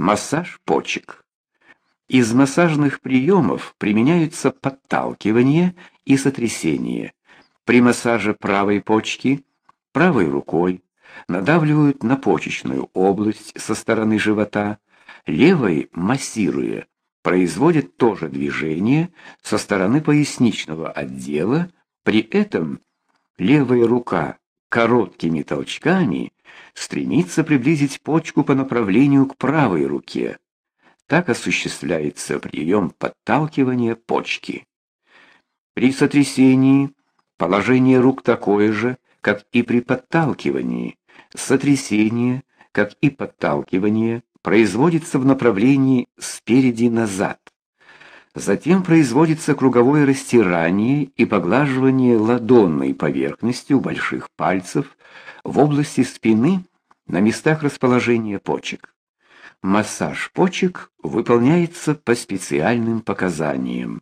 Массаж почек. Из массажных приемов применяются подталкивание и сотрясение. При массаже правой почки правой рукой надавливают на почечную область со стороны живота, левой массируя, производят тоже движение со стороны поясничного отдела, при этом левая рука короткими толчками стремится приблизить почку по направлению к правой руке. Так осуществляется прием подталкивания почки. При сотрясении положение рук такое же, как и при подталкивании. Сотрясение, как и подталкивание, производится в направлении спереди назад. Затем производится круговое растирание и поглаживание ладонной поверхностью больших пальцев в области спины на местах расположения почек. Массаж почек выполняется по специальным показаниям.